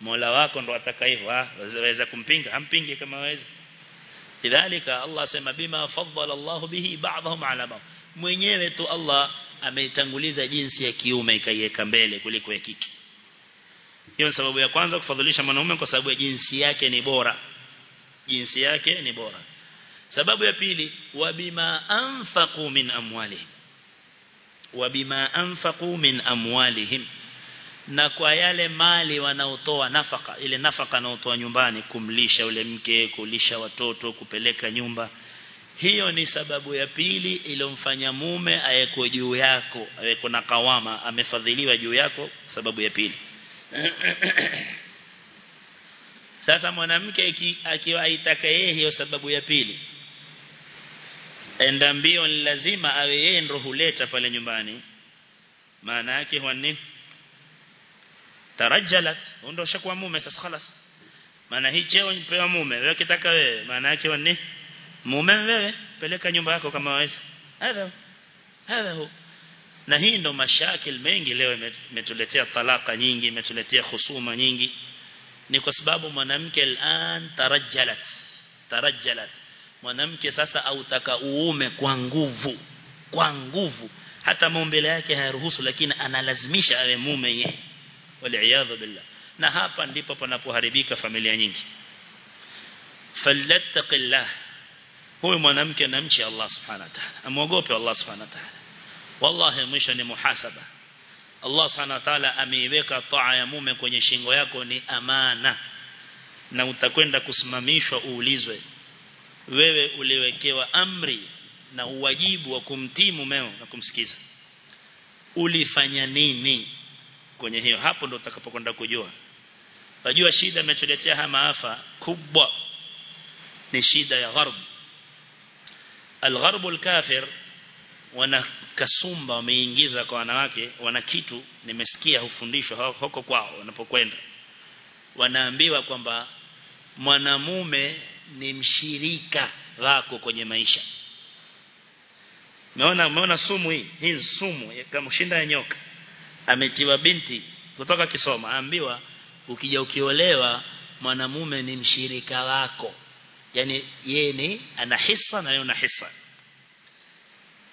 Mola wako ndo ataka hivyo ah waweza kumpinga hampingi kama waweza lidhalika Allah asema bima faddala Allah bihi ba'dhum ala ba'd. Mwenyewe tu Allah ameitanguliza jinsi ya kiume ikaiweka mbele kuliko ya kike. Hiyo sababu ya kwanza kufadhilisha mwanaume kwa sababu ya jinsi yake ni bora. Jinsi yake ni bora. Sababu ya pili wabima anfaqu min amwalihim. Wabima anfaqu min amwalihim na kwa yale mali wanaotoa nafaka ile nafaka anaotoa nyumbani kumlisha ule mke kulisha watoto kupeleka nyumba. Hiyo ni sababu ya pili iliyomfanya mume ayeko juu yako ayeko na kawama amefadhiliwa juu yako sababu ya pili. Sasa mwanamke akiwa aitaka yeye hiyo sababu ya pili enda mbio ni lazima awe yeye ndo huleta pale nyumbani. Maana yake huwa tarajalat ndo shakuwa mume sasa خلاص maana hii cheo nipewa mume wewe kitaka wewe maana yake huwa ni mume wewe peleka nyumba yako kama waweza hadha hadha na hii ndo mashakil mengi leo imetuletea talaka nyingi imetuletea husuma nyingi ni kwa sababu mwanamke al'an tarajalat tarajalat mwanamke sasa autaka uume kwa nguvu kwa nguvu hata maumbile yake hayaruhusu lakini analazimisha awe mume yeye waliaadha billah. Na hapa ndipo panapoharibika familia nyingi. Fallattaqillah huyu mwanamke anamchi Allah subhanahu wa ta'ala. Amuogope Allah subhanahu wa ta'ala. Wallahi mwisho ni muhasaba. Allah subhanahu wa ta'ala ameiweka taa ya mume kwenye shingo yako ni amana. Na utakwenda kusimamishwa uulizwe wewe uliwekewa amri na uwajibu wa kumtii mumeo na kumsikiza. Ulifanya nini kwenye hiyo. Hapo ndo utakapokwenda kujua. Wajua shida inacholetea haya maafa kubwa ni shida ya gharb. Algharbu alkafir wana kasumba wameingiza kwa wanawake wana kitu nimesikia hufundishwa huko kwao wanapokwenda. Wanaambiwa kwamba mwanamume ni mshirika wako kwenye maisha. Umeona meona sumu hii? Hii sumu kama shinda ya nyoka ametiwa binti kutoka kisoma ambiwa ukija ukiolewa mwanamume ni mshirika wako. Yani yeye ni ana hisa na yeye hisa.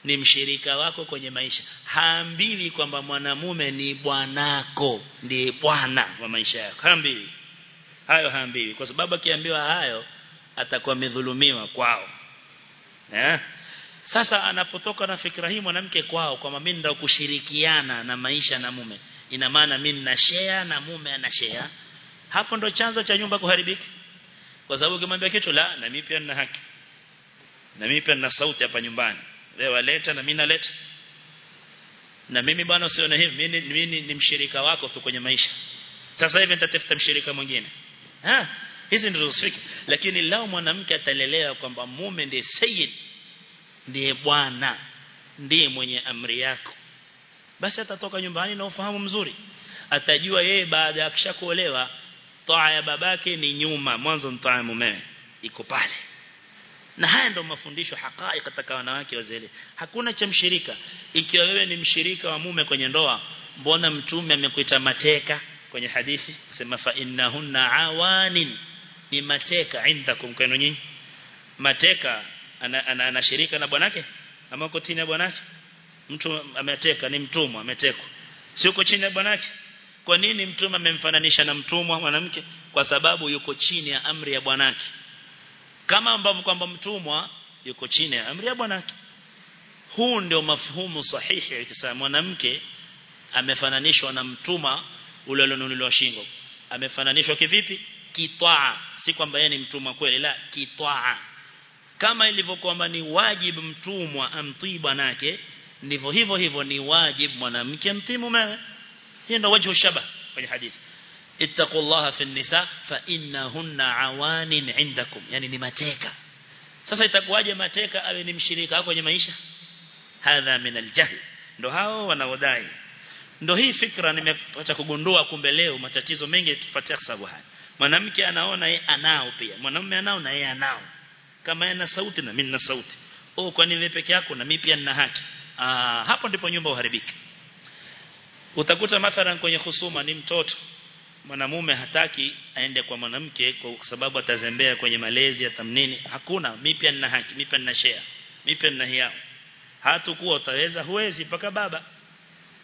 Ni mshirika wako kwenye maisha. Haambiwi kwamba mwanamume ni bwanako ndiye bwana wa maisha yako. Haambiwi. Hayo haambiwi. Kwa sababu akiambiwa hayo atakuwa amedhulumiwa kwao. Eh sasa anapotoka na fikra hii mwanamke kwao kwamba mimi ndio kushirikiana na maisha na mume. Ina maana mimi na share na mume ana share. Hapo ndo chanzo cha nyumba kuharibika. Kwa sababu ukimwambia kitu la na mimi pia nina haki. Na mimi pia nina sauti hapa nyumbani. Wewe leta na mimi naleta. Na mimi bwana usione hivi mimi mimi ni mshirika wako tu kwenye maisha. Sasa hivi nitatafuta mshirika mwingine. Ha? Hizi ndizo sifiki lakini lao mwanamke atalelewa kwamba mume ndiye sayyid ndiye bwana ndiye mwenye amri yako. Basi atatoka nyumbani na ufahamu mzuri. Atajua yeye baada ya kishakuolewa toa ya babake ni nyuma mwanzo mtaa mumewe iko pale. Na haya ndio mafundisho hakai katika wanawake wazee. Hakuna cha mshirika. Ikiwa wewe ni mshirika wa mume kwenye ndoa mbona mtume amekuita mateka kwenye hadithi? Sema fa innahunna awanin. Ni mateka indakum kwenu nyinyi. Mateka ana, ana, ana na bwanake? Ama uko chini ya bwanake? Mtu ameteka ni mtumwa ametekwa. Si uko chini ya bwanake? Kwa nini mtumwa amemfananisha na mtumwa mwanamke? Kwa sababu yuko chini ya amri ya bwanake. Kama ambavyo kwamba mtumwa yuko chini ya amri ya bwanake. Huu ndio mafhumu sahihi ikisema mwanamke amefananishwa na mtumwa ule ulionunuliwa shingo. Amefananishwa kivipi? Kitwaa si kwamba yeye ni mtumwa kweli la kitwaa kama ilivyokuwa ni wajib mtumwa amtii bwanake ndivyo hivyo hivyo ni wajib mwanamke mtii mumewe hiyo ndio wajhu shaba kwenye hadithi. Ittaqullaha fi nisa fa innahunna awanin indakum. Yani ni mateka. Sasa itakuwaje mateka awe ni mshirika kwenye maisha? Hadha min aljahl. Ndo hao wanaodai. Ndo hii fikra nimepata kugundua kumbe leo matatizo mengi tupatia sababu haya. Mwanamke anaona yeye anao pia. Mwanamume anao na yeye anao kama yana sauti na mimi nina sauti. Oh kwa nini peke yako na mimi pia nina haki? Ah hapo ndipo nyumba uharibiki utakuta mathalan kwenye husuma ni mtoto. Mwanamume hataki aende kwa mwanamke kwa sababu atazembea kwenye malezi atamnini hakuna. Mimi pia nina haki. Mimi pia nina share. Mimi pia nina hiao hatakuwa utaweza huwezi paka baba.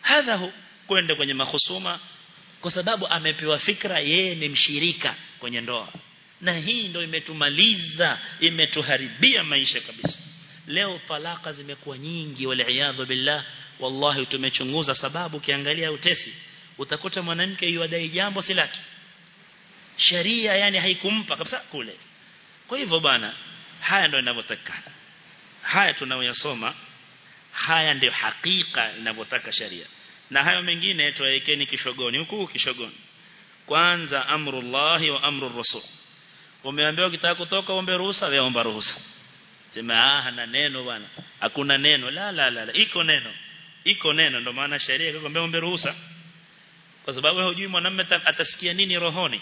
Hadha hu kwenda kwenye mahusuma kwa sababu amepewa fikra yeye ni mshirika kwenye ndoa na hii ndio imetumaliza imetuharibia maisha kabisa. Leo talaka zimekuwa nyingi waliaadhu billah. Wallahi tumechunguza sababu kiangalia utesi utakuta mwanamke yuadai jambo si laki sheria yani haikumpa kabisa kule. Kwa hivyo bana haya ndio inavyotakana haya tunayoyasoma haya ndio hakika inavyotaka sharia. Na hayo mengine tuwekeni kishogoni huku kishogoni. Kwanza amrullahi wa amrul rasul umeambiwa ukitaka kutoka ombe ruhusa wewe omba ruhusa. Sema ah hana neno bwana. Hakuna neno. La la la, la. iko neno. Iko neno. Ndio maana sheria ikakwambia ombe ruhusa. Kwa sababu hujui mwanamume atasikia nini rohoni.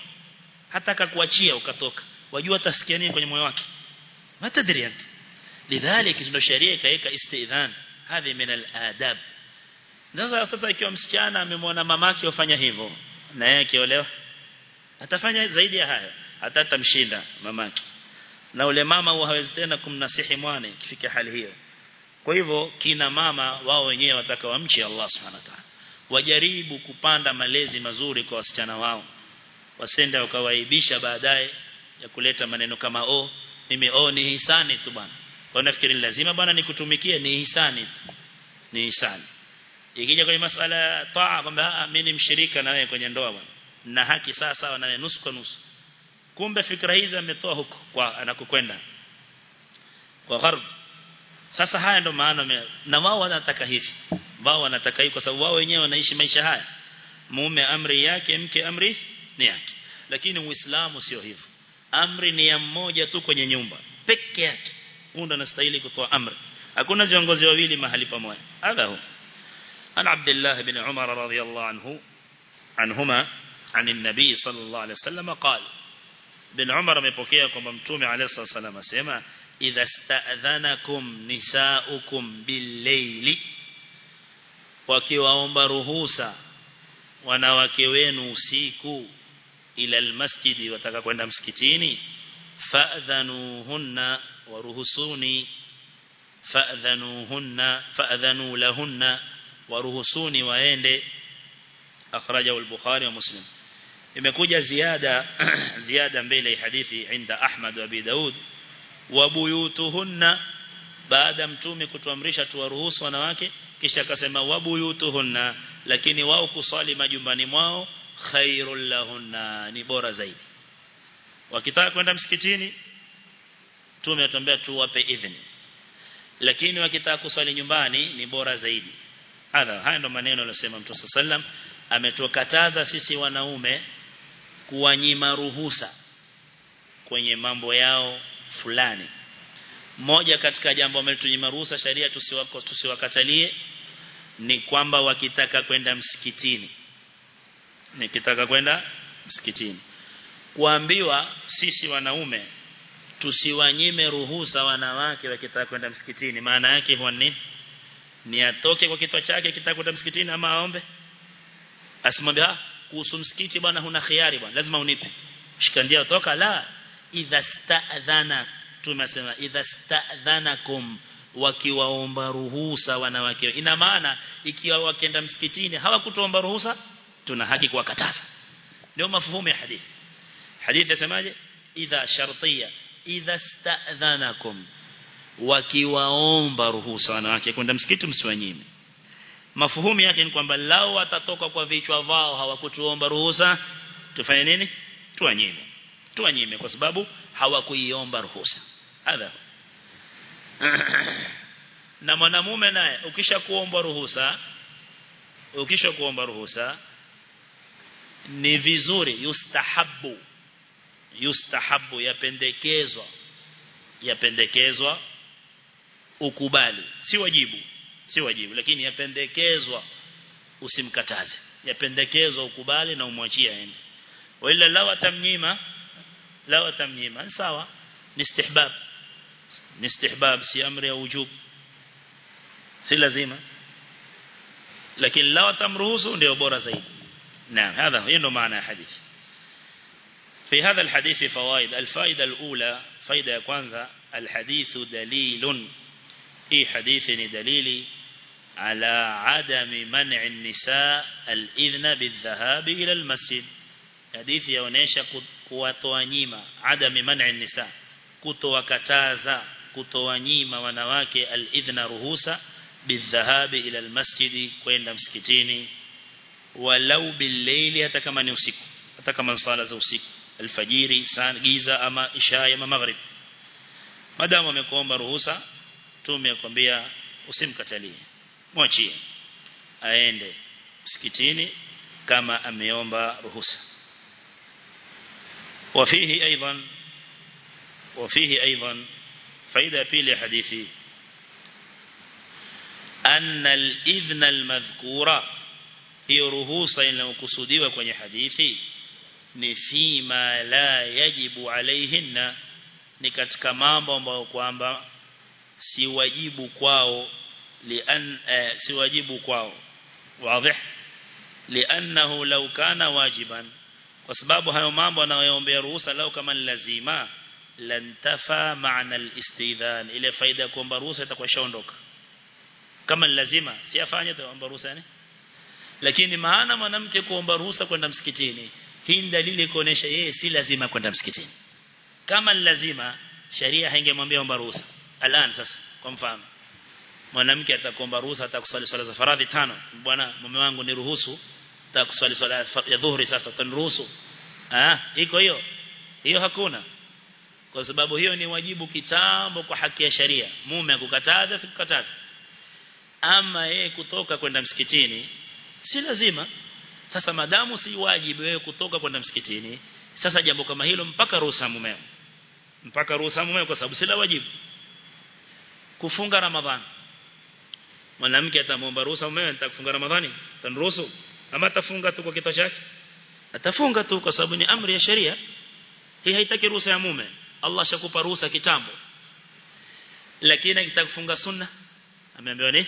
Hata akakuachia ukatoka. Wajua atasikia nini kwenye moyo wake. Matadiri anti lidhalika ndio sheria ikaweka istidhan. Hadhi min al-adab. Sasa sasa ikiwa msichana amemwona mamake ufanya hivyo na yeye akiolewa atafanya zaidi ya hayo hata tamshinda mamake. Na ule mama huwa hawezi tena kumnasihi mwane ikifika hali hiyo. Kwa hivyo kina mama wao wenyewe wataka wamche Allah subhanahu wa ta'ala. Wajaribu kupanda malezi mazuri kwa wasichana wao. Wasende wakawaibisha baadaye ya kuleta maneno kama o mimi o ni hisani tu bwana. Kwa nafikiri lazima bwana nikutumikie ni hisani ni hisani ikija kwenye masuala ya taa kwamba mimi ni mshirika na wewe kwenye ndoa bwana. Na haki sawa sawa na nusu kwa nusu kumbe fikra hizi ametoa huko kwa anakokwenda kwa gharb sasa haya ndo maana na wao wanataka hivi wao wanataka hivi kwa sababu wao wenyewe wanaishi maisha haya mume amri yake mke amri ni yake lakini uislamu sio hivyo amri ni ya mmoja tu kwenye nyumba peke yake huyo ndo anastahili kutoa amri hakuna viongozi wawili mahali pamoja hadha hu an abdullah ibn umar radhiyallahu anhu anhuma عن النبي صلى الله عليه وسلم قال bin Umar amepokea kwamba mtume عليه الصلاه والسلام asema idha sta'dhanakum nisaukum bil-layli wakiwaomba ruhusa wanawake wenu usiku ila almasjidi wataka kwenda msikitini fa'dhanuhunna waruhusuni fa'dhanuhunna fa'dhanu lahunna waruhusuni waende. Akhrajahu al-bukhari wa muslim imekuja ziada ziada mbele hadithi inda ahmad wa abi daud. Wa buyutuhunna baada mtume kutuamrisha tuwaruhusu wanawake kisha akasema wa buyutuhunna lakini wao kusali majumbani mwao khairul lahunna ni bora zaidi. Wakitaka kwenda msikitini mtume atuambia tuwape idhini. Lakini wakitaka kusali nyumbani ni bora zaidi. Hadha haya ndo maneno aliyosema mtume sallam ametukataza sisi wanaume kuwanyima ruhusa kwenye mambo yao fulani. Moja katika jambo ambalo ruhusa sharia tusiwako tusiwakatalie ni kwamba wakitaka kwenda msikitini. Nikitaka kwenda msikitini. Kuambiwa sisi wanaume tusiwanyime ruhusa wanawake wakitaka kwenda msikitini. Maana yake huwa ni ni atoke kwa kichwa chake kitaka kwenda msikitini ama aombe? Asimwambie ah kuhusu msikiti bwana huna khiari bwana. Lazima unipe. Shikandia toka la. Idha sta'dhana tumesema idha sta'dhanakum wakiwaomba ruhusa wanawake. Ina maana ikiwa wakienda msikitini hawakutoomba ruhusa tuna haki kuwakataza. Ndio mafuhumu ya hadithi. Hadithi yasemaje? Idha shartiya idha sta'dhanakum wakiwaomba ruhusa wanawake kwenda msikiti msiwanyime mafuhumu yake ni kwamba lao watatoka kwa vichwa vao hawakutuomba ruhusa tufanye nini? Tuwanyime. Tuwanyime kwa sababu hawakuiomba ruhusa. Hadha na mwanamume naye ukisha kuomba ruhusa ukisha kuomba ruhusa ni vizuri yustahabu. Yustahabu yapendekezwa. Yapendekezwa ukubali. Si wajibu si wajibu lakini yapendekezwa usimkataze yapendekezwa ukubali na umwachie aende wala lawa tamnyima lawa tamnyima sawa ni istihbab ni istihbab si amri ya wujub si lazima lakini lawa tamruhusu ndio bora zaidi naam هذا maana ya hadithi في هذا الحديث فوائد الفائدة الأولى فائدة ya kwanza الحديث دليل اي حديث دليل ala adami man'i nisa al-idhna bidhahabi ila al-masjid hadithi yaonesha kuwatoa nyima adami man'i nisa kutowakataza kutowanyima wanawake al-idhna ruhusa bidhahabi ila al-masjid kwenda msikitini walau bil-layli hata kama ni usiku hata kama sala za usiku alfajiri sana giza ama isha ama maghrib madamu amekuomba ruhusa tume akwambia usimkatalie mwachie aende msikitini kama ameomba ruhusa وفيه أيضا وفيه أيضا فإذا بيل حديثي أن الإذن المذكورة هي رهوصة إنه كسوديوة kwenye hadithi ni fima la yajibu alaihinna ni katika mambo ambayo kwamba si wajibu kwao lian si wajibu kwao wazi lianahu law kana wajiban kwa sababu hayo mambo anayoombea ruhusa lao kama lazima lantafa maana alistidhan ile faida ya kuomba ruhusa itakuwa shaondoka kama ni lazima si afanye kuomba ruhusa yani lakini maana mwanamke kuomba ruhusa kwenda msikitini hii ni dalili kuonesha yeye si lazima kwenda msikitini kama ni lazima sharia haingemwambia omba ruhusa alan sasa kwa mfano mwanamke atakuomba ruhusa atakusali swala za faradhi tano. Bwana mume wangu niruhusu. Atakusali swala ya dhuhuri sasa utaniruhusu. Ah iko hiyo? Hiyo hakuna. Kwa sababu hiyo ni wajibu kitambo kwa haki ya sharia. Mume akukataza sikukataza. Ama yeye kutoka kwenda msikitini si lazima. Sasa madamu si wajibu wewe kutoka kwenda msikitini. Sasa jambo kama hilo mpaka ruhusa mumeo. Mpaka ruhusa mumeo kwa sababu si la wajibu. Kufunga ramadhani mwanamke atamwomba ruhusa mumewe nitakufunga ramadhani taniruhusu ama atafunga tu kwa kitu chake? Atafunga tu kwa sababu ni amri ya sheria. Hii haitaki ruhusa ya mume. Allah shakupa ruhusa kitambo. Lakini akitakufunga sunna ameambiwa ni?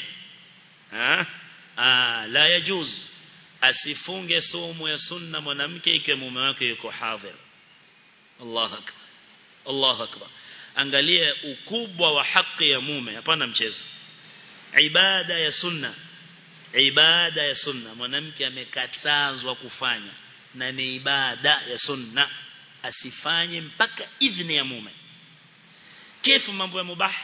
Ah la yajuz. Asifunge somo ya sunna mwanamke ikiwa mume wake yuko hadhir. Allahu akbar. Allahu akbar. Angalia ukubwa wa haki ya mume. Hapana mchezo ibada ya sunna. Ibada ya sunna. Mwanamke amekatazwa kufanya na ni ibada ya sunna. Asifanye mpaka idhni ya mume. Kifu mambo ya mubah.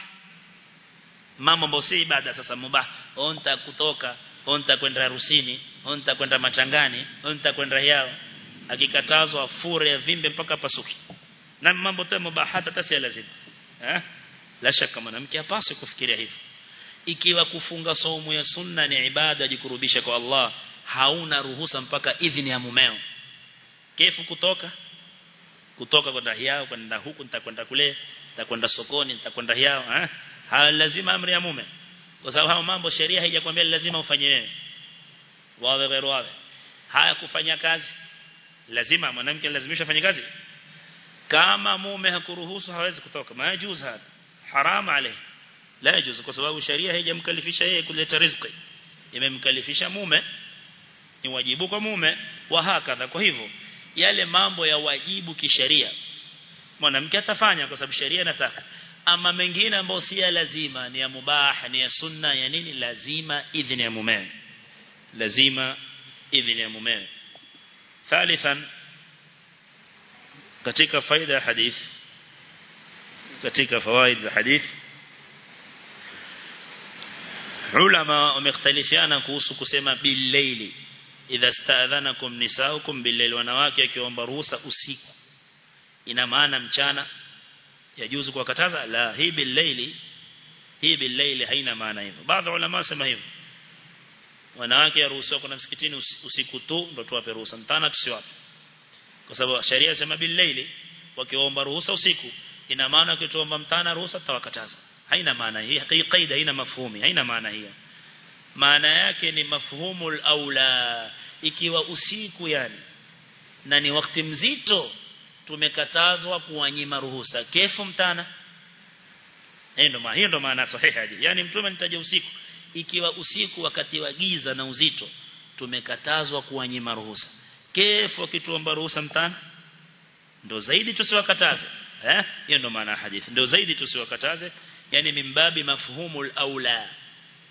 Mambo ambayo si ibada sasa mubah. Onta kutoka onta kwenda harusini onta kwenda matangani onta kwenda yao akikatazwa fure ya vimbe mpaka pasuki. Na mambo tu mubah hata tasia lazima eh? La shaka mwanamke hapaswi kufikiria hivyo ikiwa kufunga saumu ya sunna ni ibada jikurubisha kwa Allah hauna ruhusa mpaka idhini ya mumeo. Kefu kutoka? Kutoka kwenda yao kwenda huku nitakwenda kule nitakwenda sokoni nitakwenda hiao eh? Ha lazima amri ya mume. Kwa sababu hao mambo sheria haijakwambia lazima ufanye wewe. Wawe ghairi wawe. Haya kufanya kazi lazima mwanamke lazimisha afanye kazi. Kama mume hakuruhusu hawezi kutoka. Majuz hapa. Haram alayhi la yajuz kwa sababu sharia haijamkalifisha yeye kuleta riziki. Imemkalifisha mume ni wajibu kwa mume wa hakadha. Kwa hivyo yale mambo ya wajibu kisheria mwanamke atafanya kwa sababu sheria inataka. Ama mengine ambayo si ya lazima ni ya mubah ni ya sunna ya nini lazima idhini ya mume. Lazima idhini ya mume. Thalithan katika faida ya hadith katika fawaid za hadith ulama wamekhtalifiana kuhusu kusema billaili. Idha staadhanakum nisaukum billaili wanawake akiomba ruhusa usiku. Ina maana mchana yajuzu kuwakataza? La hii billaili hii billaili haina maana hivyo. Baadhi ulama wasema hivyo. Wanawake yaruhusiwa kuna msikitini usiku tu ndio tuwape ruhusa. Mtana tusiwape. Kwa sababu sheria inasema billaili wakiomba ruhusa usiku ina maana wakituomba mtana ruhusa tawakataza haina maana hii. Kaida haina mafhumi. Haina maana hiyo maana yake ni mafhumul aula. Ikiwa usiku yani na ni wakati mzito tumekatazwa kuwanyima ruhusa. Kefu mtana. Maana hiyo ndo maana sahihi yani mtume anitaja usiku. Ikiwa usiku wakati wa giza na uzito tumekatazwa kuwanyima ruhusa. Kefu akituomba ruhusa mtana. Ndo zaidi tusiwakataze. Eh? Hiyo ndo maana hadithi. Ndo zaidi tusiwakataze yani mimbabi mafhumul aula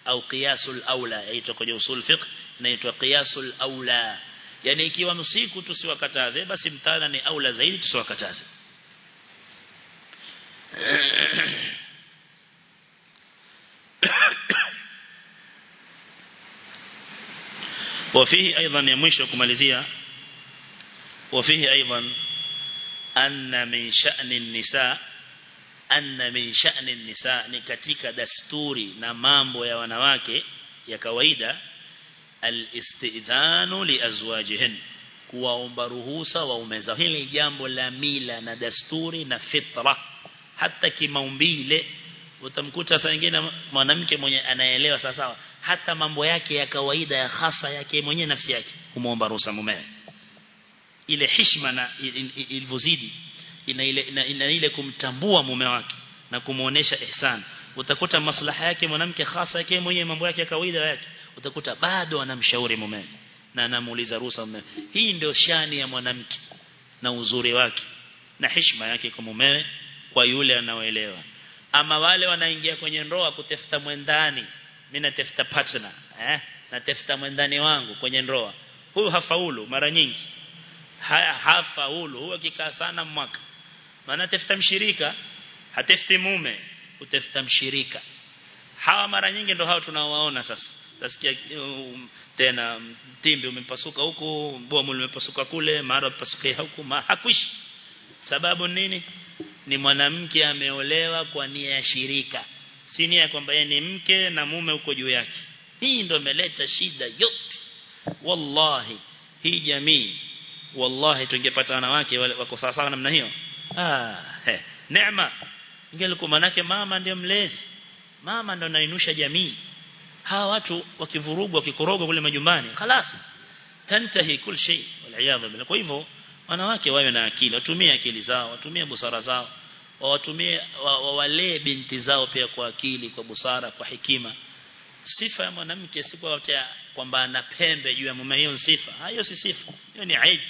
au qiyasul aula yaitwa kwenye usul fiqh inaitwa qiyasul aula yani ikiwa usiku tusiwakataze basi mtana ni aula zaidi tusiwakataze وفيه أيضا يمشي كماليزيا وفيه أيضا أن من شأن النساء anna min sha'ni nisa ni katika dasturi na mambo ya wanawake ya kawaida al-istidhanu li azwajihin kuwaomba ruhusa waume zao. Hili jambo la mila na dasturi na fitra. Hata kimaumbile utamkuta saa nyingine mwanamke mwenye anaelewa sawa sawa hata mambo yake ya kawaida ya hasa yake mwenye nafsi yake kumuomba ruhusa mumewe. Ile heshima na ilivyozidi il, il, il, il ina ile ina, ina ile kumtambua mume wake na kumuonesha ihsan. Utakuta maslaha yake mwanamke hasa yake mwenyewe mambo yake ya kawaida yake utakuta bado anamshauri mume na anamuuliza ruhusa mume. Hii ndio shani ya mwanamke na uzuri wake na heshima yake kwa mumewe kwa yule anaoelewa. Ama wale wanaingia kwenye ndoa kutafuta mwendani mimi natafuta partner eh natafuta mwendani wangu kwenye ndoa. Huyu hafaulu mara nyingi. Haya hafaulu. Huwa kikaa sana mwaka maana tafuta mshirika hatafuti mume utafuta mshirika. Hawa mara nyingi ndo hao tunaowaona sasa. Utasikia um, tena timbi umepasuka huku bomu limepasuka kule mara pasuka huku ma hakuishi. Sababu nini? Ni mwanamke ameolewa kwa nia ya shirika. Si nia kwamba yeye ni mke na mume uko juu yake. Hii ndo imeleta shida yote. Wallahi hii jamii wallahi tungepata wanawake wako sawa sawa namna hiyo ah he neema ingelikuwa manake mama ndio mlezi mama ndo anainusha jamii hawa watu wakivurugwa wakikorogwa kule majumbani خلاص tantahi kul shay wal billah kwa hivyo wanawake wawe na akili watumie akili zao watumie busara zao watumie wawalee binti zao pia kwa akili kwa busara kwa hekima sifa ya mwanamke si kwa kwamba ana pembe juu ya mume hiyo sifa hiyo si sifa hiyo ni aib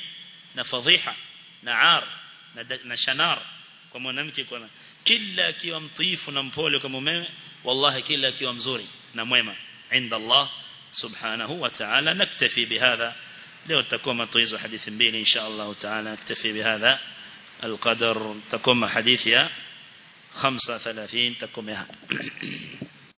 na fadhiha na ar Na, na shanar kwa mwanamke kwa kila akiwa mtiifu na mpole kwa mumewe wallahi kila akiwa mzuri na mwema inda Allah subhanahu wa ta'ala naktafi bihadha leo tutakuwa matuizo hadithi mbili insha Allah ta'ala naktafi bihadha القدر تكون حديث يا 35 تكون